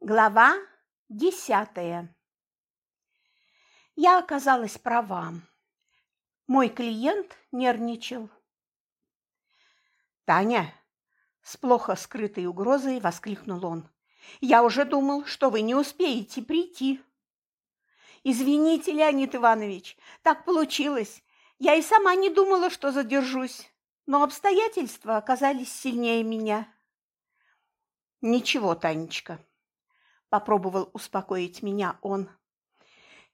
Глава десятая. Я оказалась права. Мой клиент нервничал. «Таня!» – с плохо скрытой угрозой воскликнул он. «Я уже думал, что вы не успеете прийти». «Извините, Леонид Иванович, так получилось. Я и сама не думала, что задержусь, но обстоятельства оказались сильнее меня». «Ничего, Танечка», – попробовал успокоить меня он.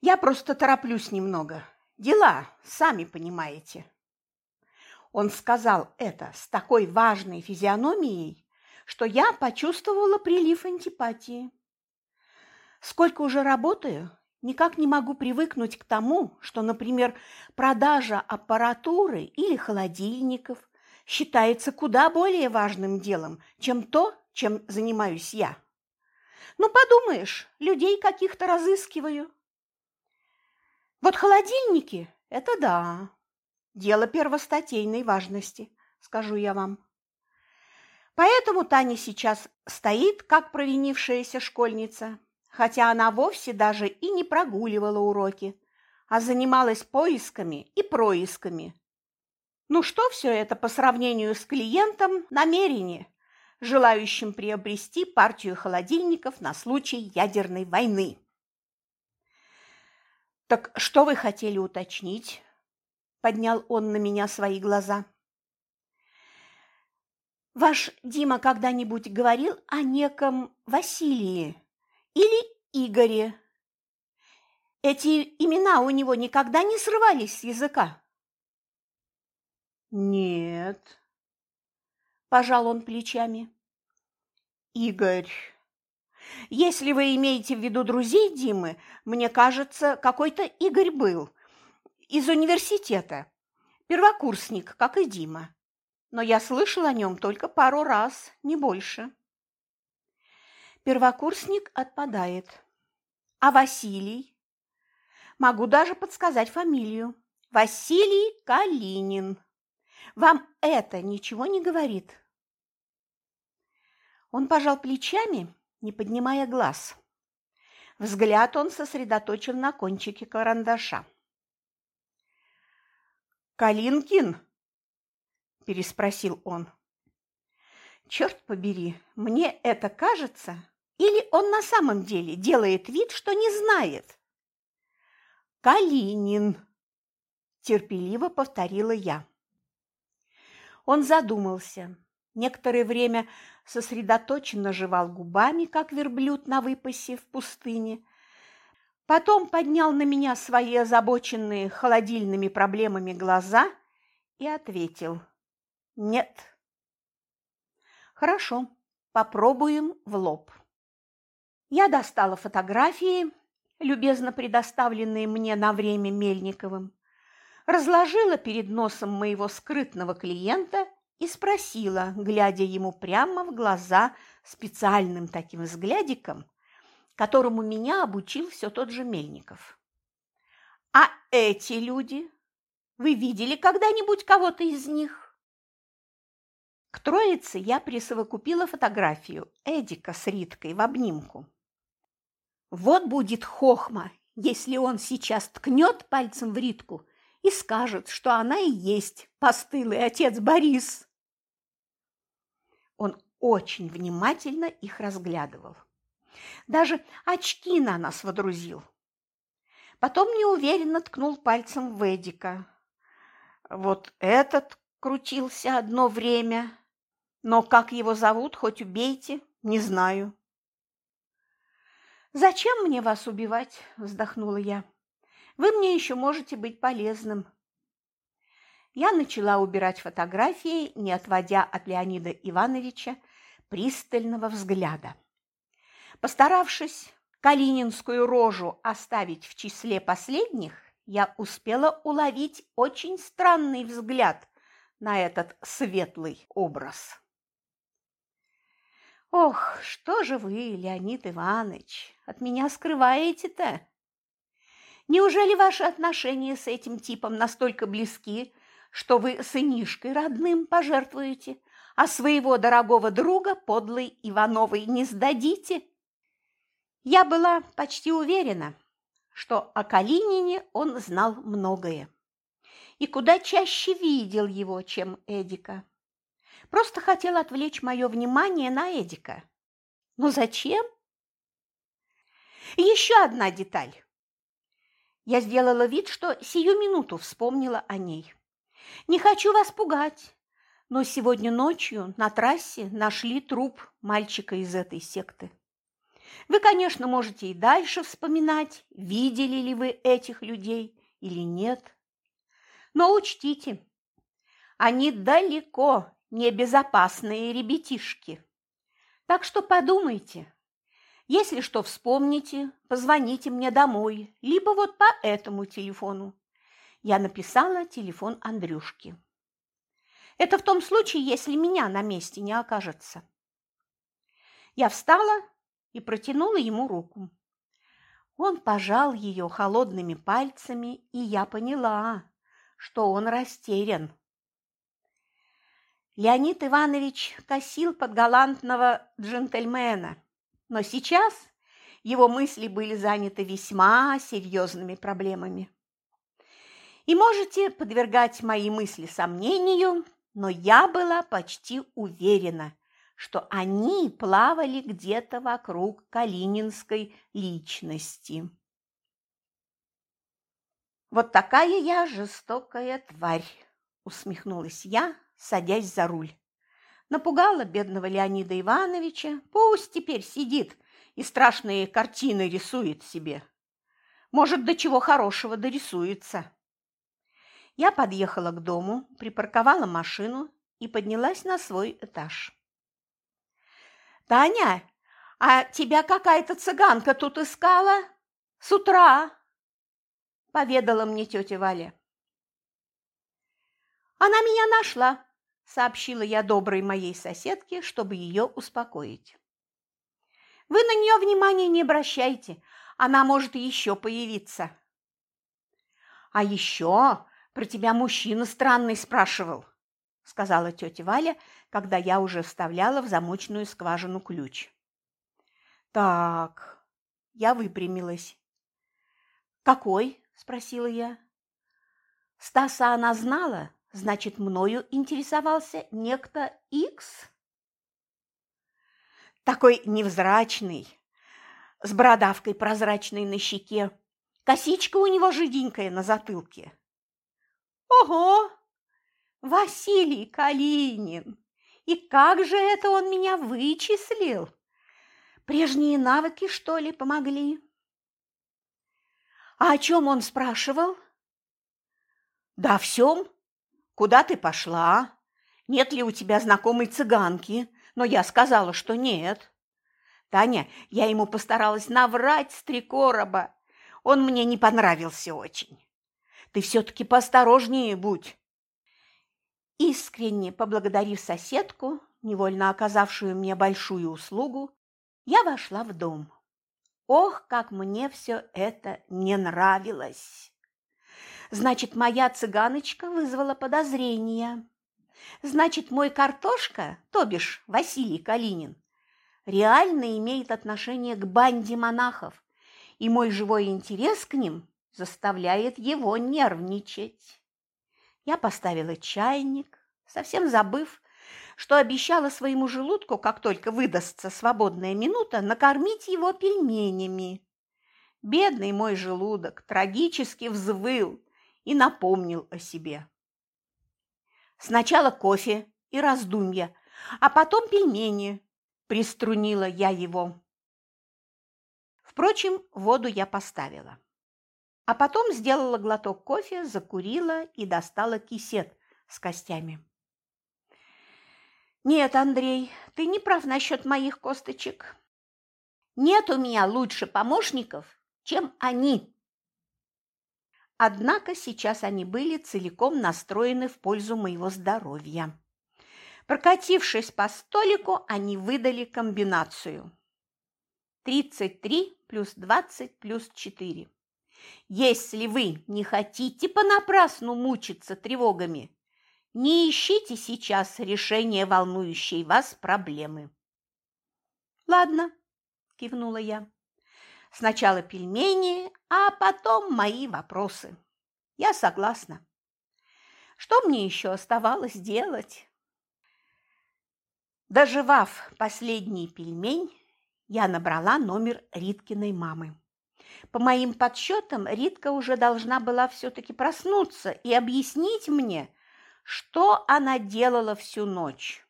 «Я просто тороплюсь немного. Дела, сами понимаете». Он сказал это с такой важной физиономией, что я почувствовала прилив антипатии. Сколько уже работаю, никак не могу привыкнуть к тому, что, например, продажа аппаратуры или холодильников считается куда более важным делом, чем то, чем занимаюсь я. Ну, подумаешь, людей каких-то разыскиваю. Вот холодильники – это да, дело первостатейной важности, скажу я вам. Поэтому Таня сейчас стоит, как провинившаяся школьница, хотя она вовсе даже и не прогуливала уроки, а занималась поисками и происками. Ну что все это по сравнению с клиентом намерение? Желающим приобрести партию холодильников на случай ядерной войны. «Так что вы хотели уточнить?» – поднял он на меня свои глаза. «Ваш Дима когда-нибудь говорил о неком Василии или Игоре? Эти имена у него никогда не срывались с языка?» «Нет», пожал он плечами. Игорь. Если вы имеете в виду друзей Димы, мне кажется, какой-то Игорь был из университета. Первокурсник, как и Дима. Но я слышал о нем только пару раз, не больше. Первокурсник отпадает. А Василий? Могу даже подсказать фамилию. Василий Калинин. Вам это ничего не говорит? Он пожал плечами, не поднимая глаз. Взгляд он сосредоточил на кончике карандаша. «Калинкин?» – переспросил он. «Черт побери, мне это кажется, или он на самом деле делает вид, что не знает?» «Калинин», – терпеливо повторила я. Он задумался, некоторое время сосредоточенно жевал губами, как верблюд на выпасе в пустыне. Потом поднял на меня свои озабоченные холодильными проблемами глаза и ответил «Нет». «Хорошо, попробуем в лоб». Я достала фотографии, любезно предоставленные мне на время Мельниковым, разложила перед носом моего скрытного клиента и спросила, глядя ему прямо в глаза специальным таким взглядиком, которому меня обучил все тот же Мельников. «А эти люди? Вы видели когда-нибудь кого-то из них?» К троице я присовокупила фотографию Эдика с Риткой в обнимку. Вот будет хохма, если он сейчас ткнет пальцем в Ритку и скажет, что она и есть постылый отец Борис. Он очень внимательно их разглядывал. Даже очки на нас водрузил. Потом неуверенно ткнул пальцем в Эдика. Вот этот крутился одно время, но как его зовут, хоть убейте, не знаю. «Зачем мне вас убивать?» – вздохнула я. «Вы мне еще можете быть полезным я начала убирать фотографии, не отводя от Леонида Ивановича пристального взгляда. Постаравшись калининскую рожу оставить в числе последних, я успела уловить очень странный взгляд на этот светлый образ. «Ох, что же вы, Леонид Иванович, от меня скрываете-то? Неужели ваши отношения с этим типом настолько близки, что вы сынишкой родным пожертвуете, а своего дорогого друга подлой Ивановой не сдадите. Я была почти уверена, что о Калинине он знал многое и куда чаще видел его, чем Эдика. Просто хотел отвлечь мое внимание на Эдика. Но зачем? еще одна деталь. Я сделала вид, что сию минуту вспомнила о ней. Не хочу вас пугать, но сегодня ночью на трассе нашли труп мальчика из этой секты. Вы, конечно, можете и дальше вспоминать, видели ли вы этих людей или нет. Но учтите, они далеко не безопасные ребятишки. Так что подумайте. Если что вспомните, позвоните мне домой, либо вот по этому телефону. Я написала телефон Андрюшки. Это в том случае, если меня на месте не окажется. Я встала и протянула ему руку. Он пожал ее холодными пальцами, и я поняла, что он растерян. Леонид Иванович косил под галантного джентльмена, но сейчас его мысли были заняты весьма серьезными проблемами. И можете подвергать мои мысли сомнению, но я была почти уверена, что они плавали где-то вокруг калининской личности. «Вот такая я жестокая тварь!» – усмехнулась я, садясь за руль. Напугала бедного Леонида Ивановича, пусть теперь сидит и страшные картины рисует себе. Может, до чего хорошего дорисуется. Я подъехала к дому, припарковала машину и поднялась на свой этаж. «Таня, а тебя какая-то цыганка тут искала? С утра!» – поведала мне тетя Валя. «Она меня нашла», – сообщила я доброй моей соседке, чтобы ее успокоить. «Вы на нее внимания не обращайте, она может еще появиться». «А еще про тебя мужчина странный спрашивал», – сказала тетя Валя, когда я уже вставляла в замочную скважину ключ. «Так», – я выпрямилась. «Какой?» – спросила я. Стаса она знала, значит, мною интересовался некто Икс? Такой невзрачный, с бородавкой прозрачной на щеке, косичка у него жиденькая на затылке. Ого! Василий Калинин! И как же это он меня вычислил? Прежние навыки, что ли, помогли? А о чем он спрашивал? Да о всем. Куда ты пошла? Нет ли у тебя знакомой цыганки? Но я сказала, что нет. Таня, я ему постаралась наврать с три короба. Он мне не понравился очень. Ты все-таки поосторожнее будь. Искренне поблагодарив соседку, невольно оказавшую мне большую услугу, я вошла в дом. Ох, как мне все это не нравилось! Значит, моя цыганочка вызвала подозрения. Значит, мой картошка, то бишь Василий Калинин, реально имеет отношение к банде монахов, и мой живой интерес к ним заставляет его нервничать. Я поставила чайник, совсем забыв, что обещала своему желудку, как только выдастся свободная минута, накормить его пельменями. Бедный мой желудок трагически взвыл и напомнил о себе. Сначала кофе и раздумья, а потом пельмени, приструнила я его. Впрочем, воду я поставила. А потом сделала глоток кофе, закурила и достала кисет с костями. Нет, Андрей, ты не прав насчет моих косточек. Нет у меня лучше помощников, чем они. Однако сейчас они были целиком настроены в пользу моего здоровья. Прокатившись по столику, они выдали комбинацию. 33 плюс 20 плюс 4. Если вы не хотите понапрасну мучиться тревогами, не ищите сейчас решения волнующей вас проблемы. Ладно, кивнула я. Сначала пельмени, а потом мои вопросы. Я согласна. Что мне еще оставалось делать? Доживав последний пельмень, я набрала номер Риткиной мамы. По моим подсчетам, Ритка уже должна была все-таки проснуться и объяснить мне, что она делала всю ночь.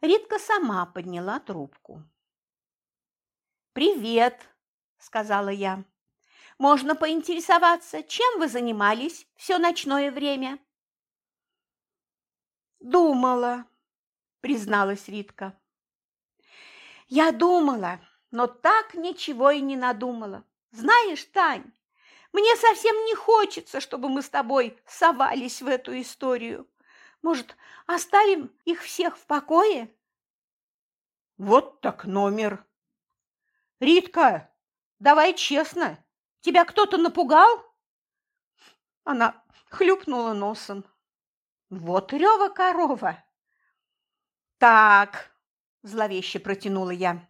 Ритка сама подняла трубку. «Привет», – сказала я. «Можно поинтересоваться, чем вы занимались все ночное время?» «Думала», призналась Ритка. Я думала, но так ничего и не надумала. Знаешь, Тань, мне совсем не хочется, чтобы мы с тобой совались в эту историю. Может, оставим их всех в покое? Вот так номер. Ритка, давай честно, тебя кто-то напугал? Она хлюпнула носом. Вот рева корова. «Так», – зловеще протянула я, –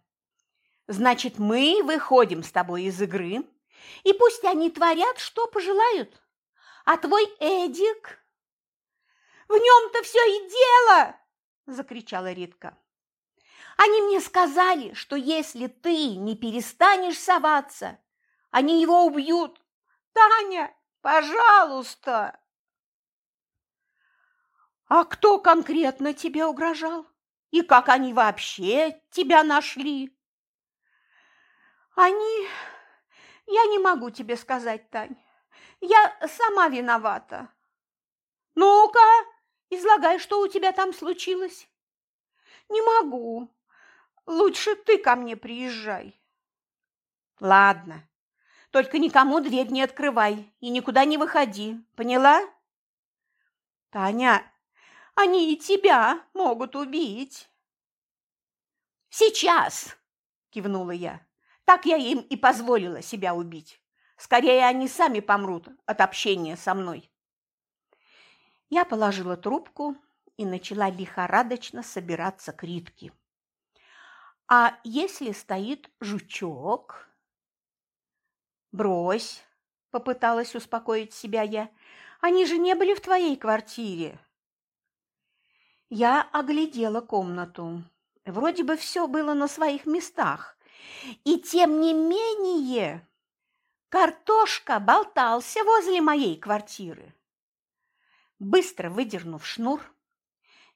«значит, мы выходим с тобой из игры, и пусть они творят, что пожелают. А твой Эдик...» «В нем-то все и дело!» – закричала Ритка. «Они мне сказали, что если ты не перестанешь соваться, они его убьют. Таня, пожалуйста!» «А кто конкретно тебе угрожал?» И как они вообще тебя нашли? Они... Я не могу тебе сказать, Тань. Я сама виновата. Ну-ка, излагай, что у тебя там случилось. Не могу. Лучше ты ко мне приезжай. Ладно. Только никому дверь не открывай и никуда не выходи. Поняла? Таня, они и тебя могут убить. Сейчас, кивнула я. Так я им и позволила себя убить. Скорее они сами помрут от общения со мной. Я положила трубку и начала лихорадочно собираться к Ритке. А если стоит жучок? Брось, попыталась успокоить себя я. Они же не были в твоей квартире. Я оглядела комнату. Вроде бы все было на своих местах. И тем не менее картошка болтался возле моей квартиры. Быстро выдернув шнур,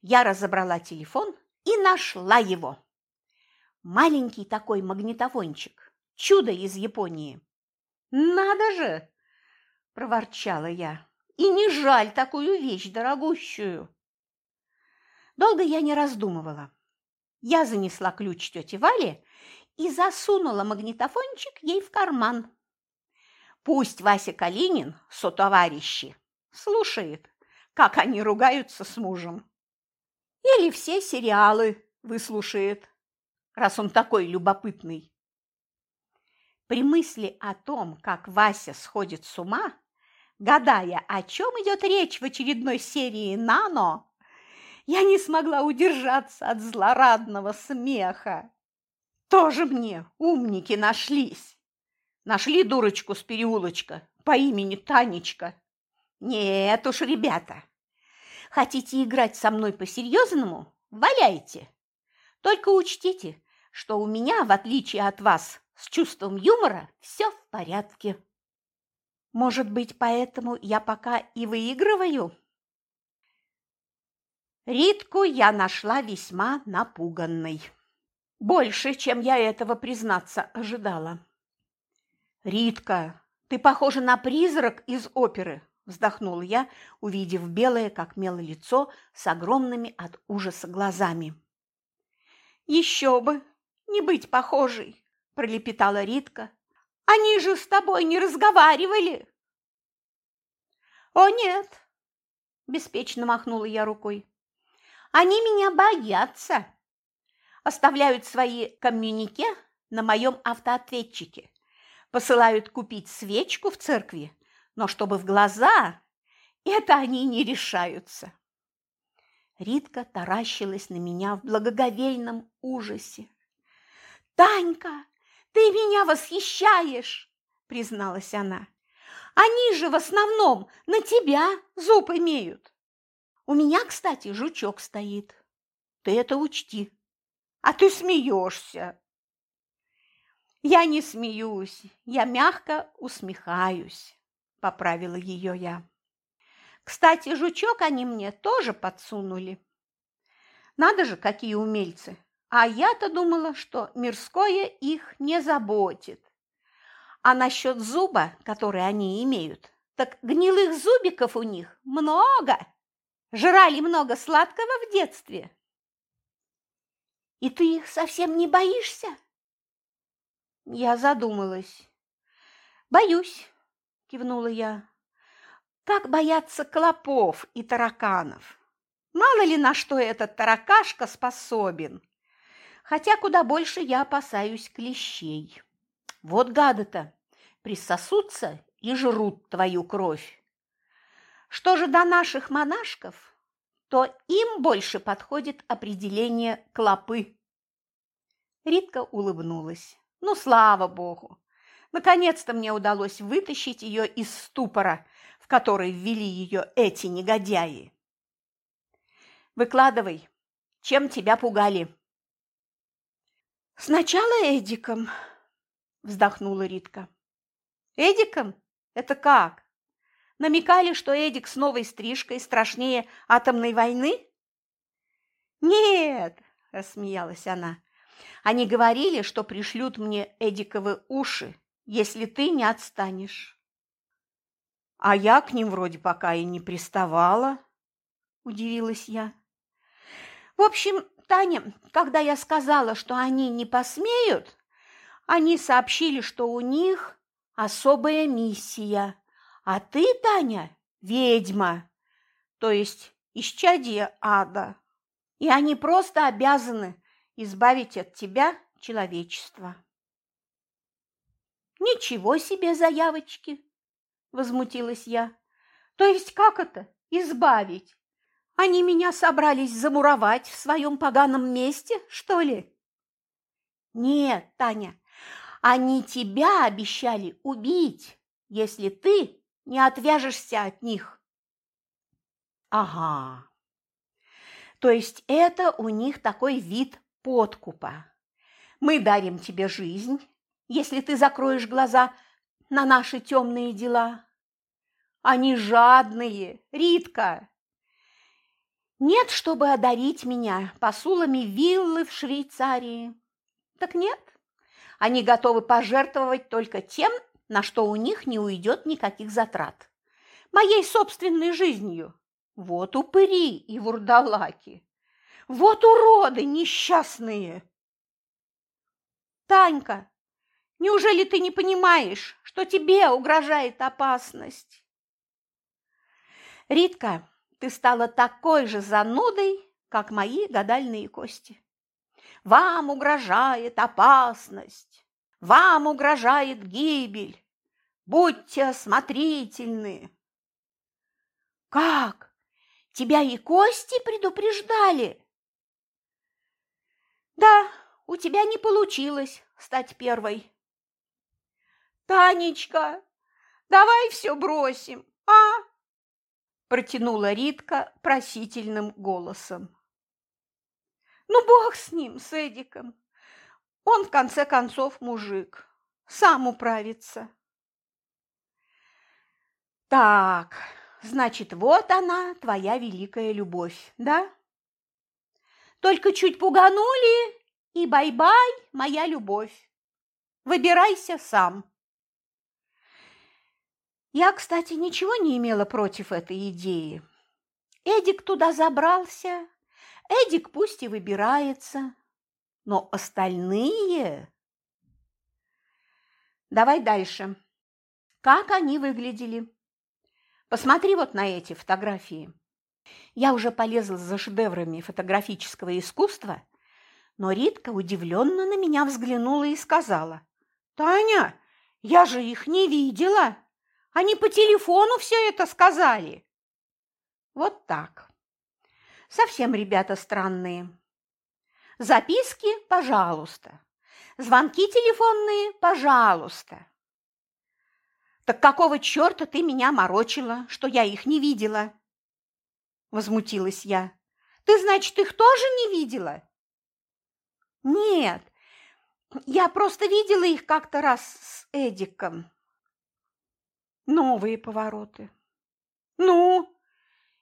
я разобрала телефон и нашла его. Маленький такой магнитофончик, чудо из Японии. «Надо же!» – проворчала я. «И не жаль такую вещь дорогущую!» Долго я не раздумывала. Я занесла ключ тете Вале и засунула магнитофончик ей в карман. Пусть Вася Калинин, сотоварищи, слушает, как они ругаются с мужем. Или все сериалы выслушает, раз он такой любопытный. При мысли о том, как Вася сходит с ума, гадая, о чем идет речь в очередной серии «Нано», я не смогла удержаться от злорадного смеха. Тоже мне умники нашлись. Нашли дурочку с переулочка по имени Танечка. Нет уж, ребята, хотите играть со мной по-серьезному? Валяйте. Только учтите, что у меня, в отличие от вас, с чувством юмора все в порядке. Может быть, поэтому я пока и выигрываю? Ритку я нашла весьма напуганной. Больше, чем я этого, признаться, ожидала. «Ритка, ты похожа на призрак из оперы», – вздохнула я, увидев белое, как мело лицо с огромными от ужаса глазами. «Еще бы! Не быть похожей!» – пролепетала Ритка. «Они же с тобой не разговаривали!» «О, нет!» – беспечно махнула я рукой. Они меня боятся. Оставляют свои коммюнике на моем автоответчике. Посылают купить свечку в церкви, но чтобы в глаза, это они не решаются. Ритка таращилась на меня в благоговейном ужасе. «Танька, Ты меня восхищаешь, призналась она. Они же в основном на тебя зуб имеют. У меня, кстати, жучок стоит. Ты это учти. А ты смеешься. Я не смеюсь, я мягко усмехаюсь, поправила ее я. Кстати, жучок они мне тоже подсунули. Надо же, какие умельцы. А я-то думала, что мирское их не заботит. А насчет зуба, который они имеют, так гнилых зубиков у них много. Жрали много сладкого в детстве. И ты их совсем не боишься? Я задумалась. Боюсь, кивнула я. Как бояться клопов и тараканов? Мало ли на что этот таракашка способен. Хотя куда больше я опасаюсь клещей. Вот гады-то присосутся и жрут твою кровь. Что же до наших монашков, то им больше подходит определение клопы. Ритка улыбнулась. Ну, слава богу! Наконец-то мне удалось вытащить ее из ступора, в который ввели ее эти негодяи. Выкладывай, чем тебя пугали? Сначала Эдиком, вздохнула Ритка. Эдиком? Это как? Намекали, что Эдик с новой стрижкой страшнее атомной войны? Нет, рассмеялась она. Они говорили, что пришлют мне Эдиковы уши, если ты не отстанешь. А я к ним вроде пока и не приставала, удивилась я. В общем, Таня, когда я сказала, что они не посмеют, они сообщили, что у них особая миссия. А ты, Таня, ведьма, то есть исчадие ада. И они просто обязаны избавить от тебя человечество. Ничего себе заявочки, возмутилась я. То есть как это избавить? Они меня собрались замуровать в своем поганом месте, что ли? Нет, Таня, они тебя обещали убить, если ты не отвяжешься от них. Ага. То есть это у них такой вид подкупа. Мы дарим тебе жизнь, если ты закроешь глаза на наши темные дела. Они жадные, Ритка. Нет, чтобы одарить меня посулами виллы в Швейцарии. Так нет, они готовы пожертвовать только тем, на что у них не уйдет никаких затрат. Моей собственной жизнью. Вот упыри и вурдалаки. Вот уроды несчастные. Танька, неужели ты не понимаешь, что тебе угрожает опасность? Ритка, ты стала такой же занудой, как мои гадальные кости. Вам угрожает опасность, вам угрожает гибель. Будьте осмотрительны. Как? Тебя и кости предупреждали? Да, у тебя не получилось стать первой. Танечка, давай все бросим, а? Протянула Ритка просительным голосом. Ну, бог с ним, с Эдиком. Он, в конце концов, мужик. Сам управится. Так, значит, вот она, твоя великая любовь, да? Только чуть пуганули, и bye-bye, моя любовь. Выбирайся сам. Я, кстати, ничего не имела против этой идеи. Эдик туда забрался, Эдик пусть и выбирается, но остальные... Давай дальше. Как они выглядели? Посмотри вот на эти фотографии. Я уже полезла за шедеврами фотографического искусства, но Ритка удивленно на меня взглянула и сказала. «Таня, я же их не видела. Они по телефону все это сказали». Вот так. Совсем ребята странные. Записки, пожалуйста. Звонки телефонные, пожалуйста. Так какого черта ты меня морочила, что я их не видела? Возмутилась я. Ты, значит, их тоже не видела? Нет, я просто видела их как-то раз с Эдиком. Новые повороты. Ну,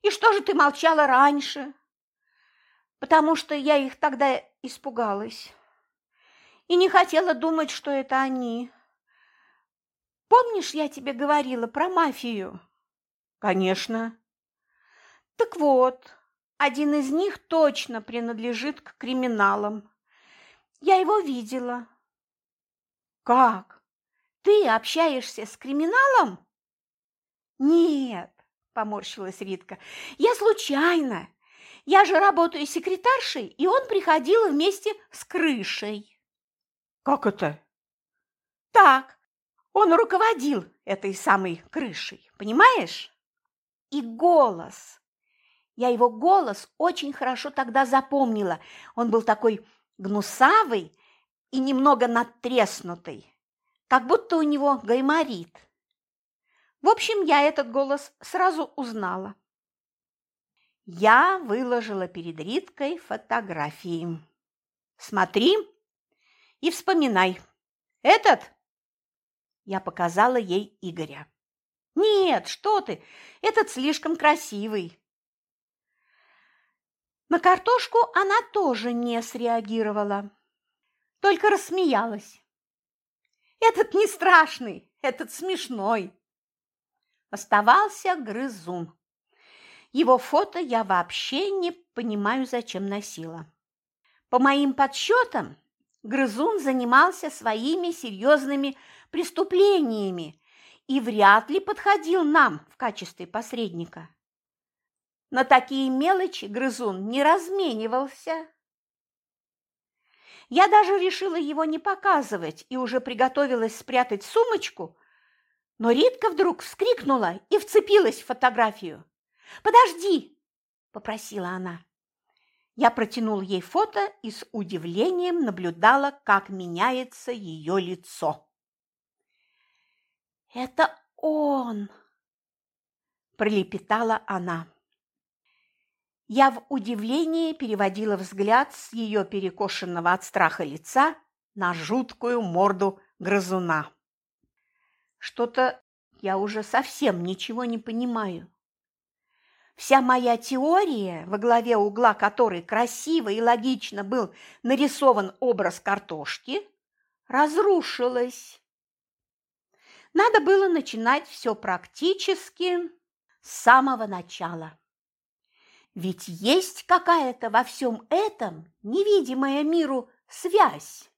и что же ты молчала раньше? Потому что я их тогда испугалась и не хотела думать, что это они. Помнишь, я тебе говорила про мафию? Конечно. Так вот, один из них точно принадлежит к криминалам. Я его видела. Как? Ты общаешься с криминалом? Нет, поморщилась Ритка. Я случайно. Я же работаю секретаршей, и он приходил вместе с крышей. Как это? Так, он руководил этой самой крышей, понимаешь? И голос. Я его голос очень хорошо тогда запомнила. Он был такой гнусавый и немного надтреснутый, как будто у него гайморит. В общем, я этот голос сразу узнала. Я выложила перед Риткой фотографии. Смотри и вспоминай. Этот? Я показала ей Игоря. Нет, что ты, этот слишком красивый. На картошку она тоже не среагировала, только рассмеялась. Этот не страшный, этот смешной. Оставался грызун. Его фото я вообще не понимаю, зачем носила. По моим подсчетам, грызун занимался своими серьезными преступлениями и вряд ли подходил нам в качестве посредника. На такие мелочи грызун не разменивался. Я даже решила его не показывать и уже приготовилась спрятать сумочку, но Ритка вдруг вскрикнула и вцепилась в фотографию. «Подожди!» – попросила она. Я протянул ей фото и с удивлением наблюдала, как меняется ее лицо. «Это он!» – пролепетала она. Я в удивлении переводила взгляд с ее перекошенного от страха лица на жуткую морду грызуна. Что-то я уже совсем ничего не понимаю. Вся моя теория, во главе угла которой красиво и логично был нарисован образ картошки, разрушилась. Надо было начинать все практически с самого начала. Ведь есть какая-то во всем этом невидимая миру связь.